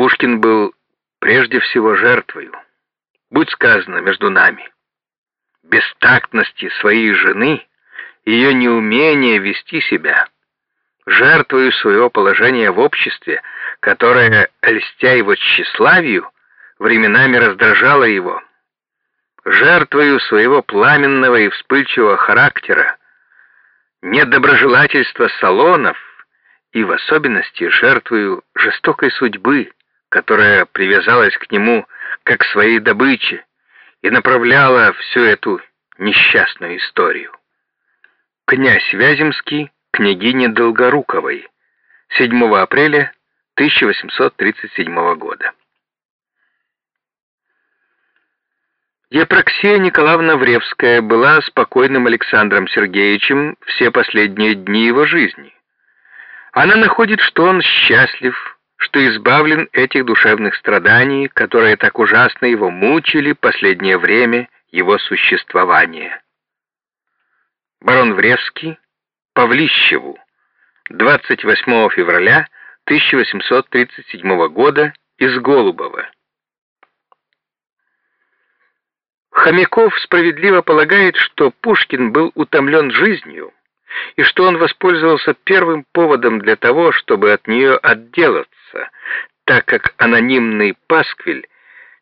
Пушкин был прежде всего жертвою. Будь сказано между нами. Бестактности своей жены, ее неумение вести себя, жертвою своего положения в обществе, которое, льстя его тщеславию, временами раздражало его, жертвою своего пламенного и вспыльчивого характера, недоброжелательства салонов и в особенности жертвою жестокой судьбы, которая привязалась к нему как к своей добыче и направляла всю эту несчастную историю. Князь Вяземский княгине Долгоруковой 7 апреля 1837 года. Епраксия Николаевна Вревская была спокойным Александром Сергеевичем все последние дни его жизни. Она находит, что он счастлив, что избавлен этих душевных страданий, которые так ужасно его мучили последнее время его существования. Барон Вревский, Павлищеву, 28 февраля 1837 года из Голубова. Хомяков справедливо полагает, что Пушкин был утомлен жизнью, и что он воспользовался первым поводом для того, чтобы от нее отделаться, так как анонимный пасквиль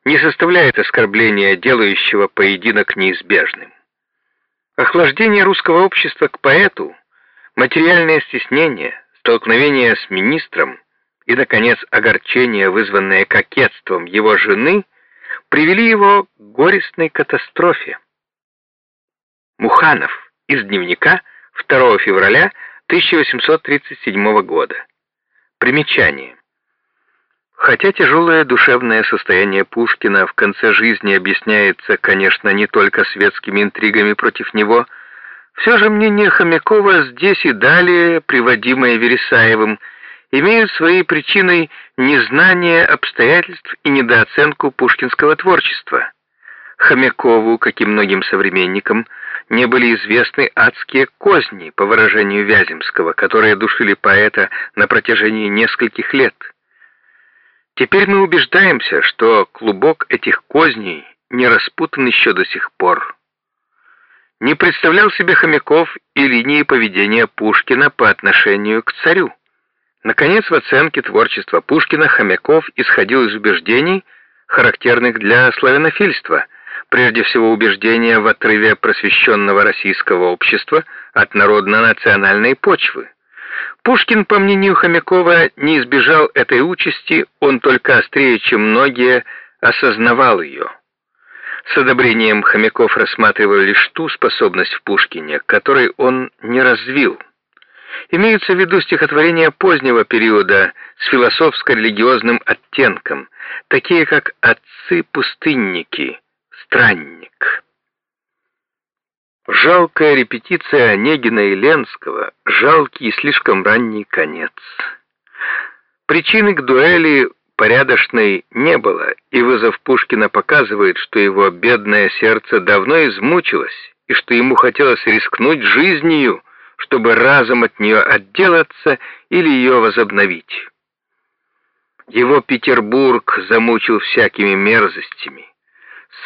не составляет оскорбления, делающего поединок неизбежным. Охлаждение русского общества к поэту, материальное стеснение, столкновение с министром и, наконец, огорчение, вызванное кокетством его жены – привели его к горестной катастрофе. Муханов из дневника 2 февраля 1837 года. Примечание. Хотя тяжелое душевное состояние Пушкина в конце жизни объясняется, конечно, не только светскими интригами против него, все же мнение Хомякова здесь и далее, приводимое Вересаевым, имеют своей причиной незнание обстоятельств и недооценку пушкинского творчества. Хомякову, как и многим современникам, не были известны адские козни, по выражению Вяземского, которые душили поэта на протяжении нескольких лет. Теперь мы убеждаемся, что клубок этих козней не распутан еще до сих пор. Не представлял себе Хомяков и линии поведения Пушкина по отношению к царю. Наконец, в оценке творчества Пушкина Хомяков исходил из убеждений, характерных для славянофильства, прежде всего убеждения в отрыве просвещенного российского общества от народно-национальной почвы. Пушкин, по мнению Хомякова, не избежал этой участи, он только острее, чем многие, осознавал ее. С одобрением Хомяков рассматривал лишь ту способность в Пушкине, которой он не развил – Имеются в виду стихотворения позднего периода с философско-религиозным оттенком, такие как «Отцы-пустынники», «Странник». Жалкая репетиция Онегина и Ленского, жалкий и слишком ранний конец. Причины к дуэли порядочной не было, и вызов Пушкина показывает, что его бедное сердце давно измучилось, и что ему хотелось рискнуть жизнью, чтобы разом от нее отделаться или ее возобновить. Его Петербург замучил всякими мерзостями.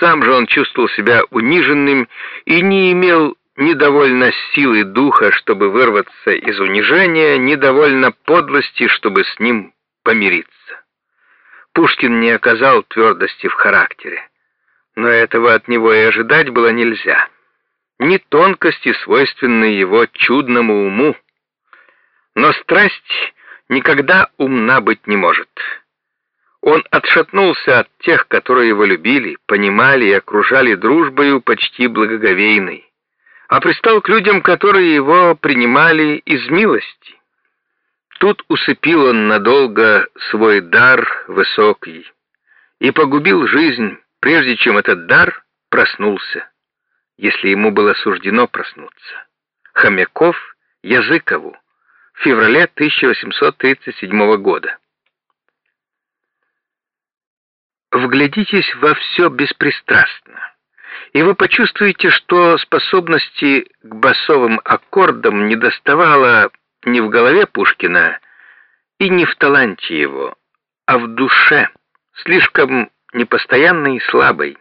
Сам же он чувствовал себя униженным и не имел ни довольно силы духа, чтобы вырваться из унижения, ни довольно подлости, чтобы с ним помириться. Пушкин не оказал твердости в характере, но этого от него и ожидать было нельзя ни тонкости, свойственной его чудному уму. Но страсть никогда умна быть не может. Он отшатнулся от тех, которые его любили, понимали и окружали дружбою почти благоговейной, а пристал к людям, которые его принимали из милости. Тут усыпил он надолго свой дар высокий и погубил жизнь, прежде чем этот дар проснулся если ему было суждено проснуться. Хомяков Языкову в феврале 1837 года. Вглядитесь во все беспристрастно, и вы почувствуете, что способности к басовым аккордам не доставало ни в голове Пушкина и ни в таланте его, а в душе, слишком непостоянной и слабой,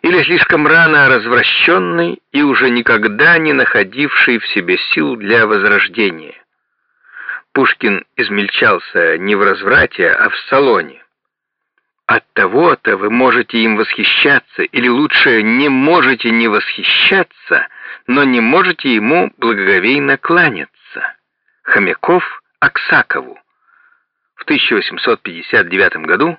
или слишком рано развращенной и уже никогда не находившей в себе сил для возрождения. Пушкин измельчался не в разврате, а в салоне. От того-то вы можете им восхищаться, или лучше не можете не восхищаться, но не можете ему благоговейно кланяться. Хомяков Аксакову. В 1859 году